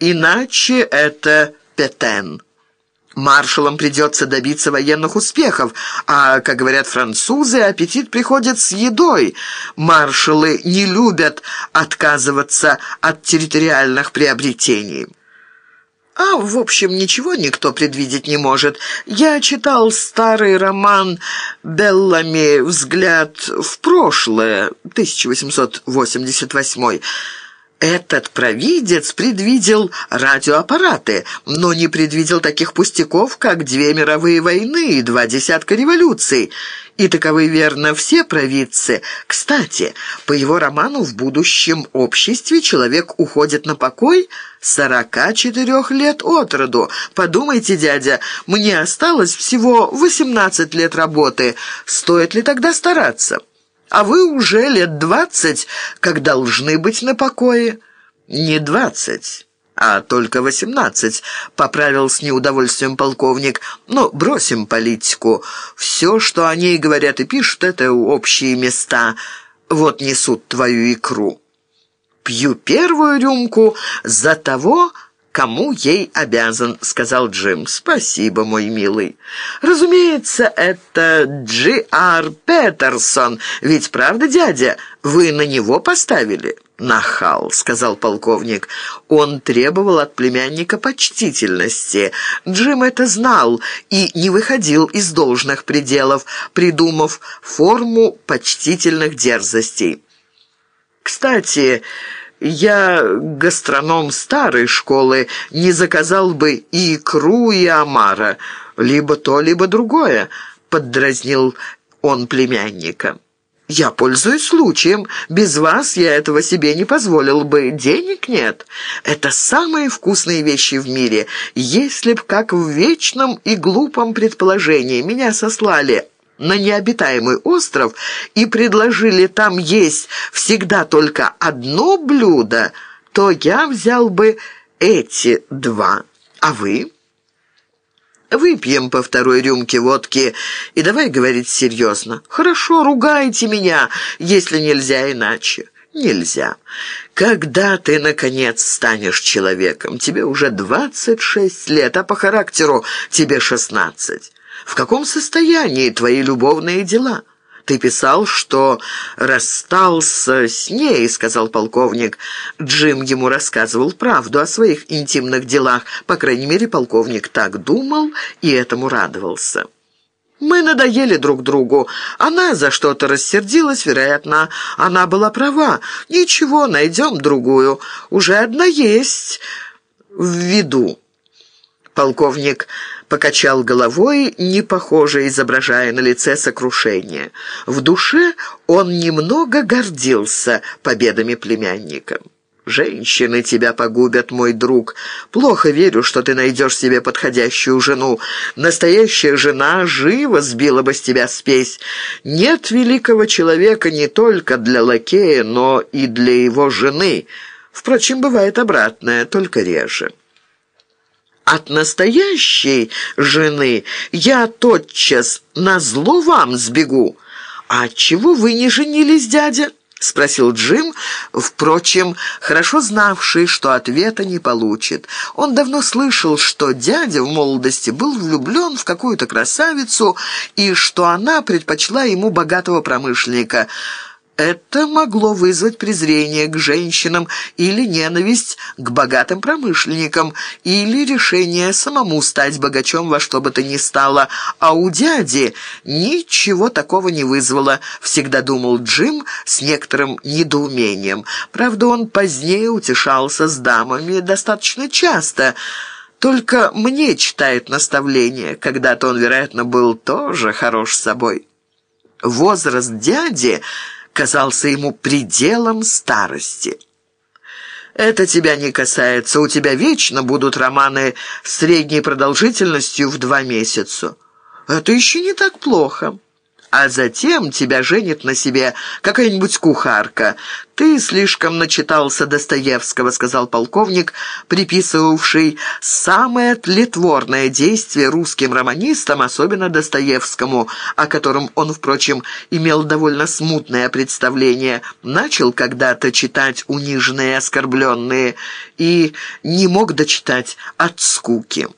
Иначе это Петен. Маршалам придется добиться военных успехов, а, как говорят французы, аппетит приходит с едой. Маршалы не любят отказываться от территориальных приобретений. А, в общем, ничего никто предвидеть не может. Я читал старый роман Беллами «Взгляд в прошлое», 1888 этот провидец предвидел радиоаппараты, но не предвидел таких пустяков, как две мировые войны и два десятка революций. И таковы, верно, все провидцы. Кстати, по его роману «В будущем обществе» человек уходит на покой сорока четырех лет от роду. Подумайте, дядя, мне осталось всего восемнадцать лет работы. Стоит ли тогда стараться?» А вы уже лет двадцать, как должны быть на покое». «Не двадцать, а только восемнадцать», — поправил с неудовольствием полковник. «Но бросим политику. Все, что о ней говорят и пишут, это общие места. Вот несут твою икру. Пью первую рюмку за того, кому ей обязан», — сказал Джим. «Спасибо, мой милый». «Разумеется, это Джи Ар Петерсон. Ведь правда, дядя, вы на него поставили?» «Нахал», — сказал полковник. Он требовал от племянника почтительности. Джим это знал и не выходил из должных пределов, придумав форму почтительных дерзостей. «Кстати...» Я, гастроном старой школы, не заказал бы и икру, и омара. Либо то, либо другое», — поддразнил он племянника. «Я пользуюсь случаем. Без вас я этого себе не позволил бы. Денег нет. Это самые вкусные вещи в мире. Если б, как в вечном и глупом предположении, меня сослали на необитаемый остров и предложили там есть всегда только одно блюдо, то я взял бы эти два. А вы? Выпьем по второй рюмке водки и давай говорить серьезно. Хорошо, ругайте меня, если нельзя иначе. Нельзя. Когда ты, наконец, станешь человеком? Тебе уже двадцать шесть лет, а по характеру тебе шестнадцать. В каком состоянии твои любовные дела? Ты писал, что расстался с ней, сказал полковник. Джим ему рассказывал правду о своих интимных делах. По крайней мере, полковник так думал и этому радовался. Мы надоели друг другу. Она за что-то рассердилась, вероятно. Она была права. Ничего, найдем другую. Уже одна есть в виду. Полковник покачал головой, не похоже изображая на лице сокрушение. В душе он немного гордился победами племянника. «Женщины тебя погубят, мой друг. Плохо верю, что ты найдешь себе подходящую жену. Настоящая жена живо сбила бы с тебя спесь. Нет великого человека не только для лакея, но и для его жены. Впрочем, бывает обратное, только реже». От настоящей жены я тотчас на зло вам сбегу. А чего вы не женились, дядя?» — спросил Джим, впрочем, хорошо знавший, что ответа не получит. Он давно слышал, что дядя в молодости был влюблен в какую-то красавицу и что она предпочла ему богатого промышленника — это могло вызвать презрение к женщинам или ненависть к богатым промышленникам, или решение самому стать богачом во что бы то ни стало. А у дяди ничего такого не вызвало, всегда думал Джим с некоторым недоумением. Правда, он позднее утешался с дамами достаточно часто, только мне читает наставления. Когда-то он, вероятно, был тоже хорош собой. Возраст дяди казался ему пределом старости. «Это тебя не касается. У тебя вечно будут романы средней продолжительностью в два месяца». «Это еще не так плохо». А затем тебя женит на себе какая-нибудь кухарка. Ты слишком начитался Достоевского», — сказал полковник, приписывавший самое тлетворное действие русским романистам, особенно Достоевскому, о котором он, впрочем, имел довольно смутное представление. Начал когда-то читать «Униженные и оскорбленные» и не мог дочитать от скуки.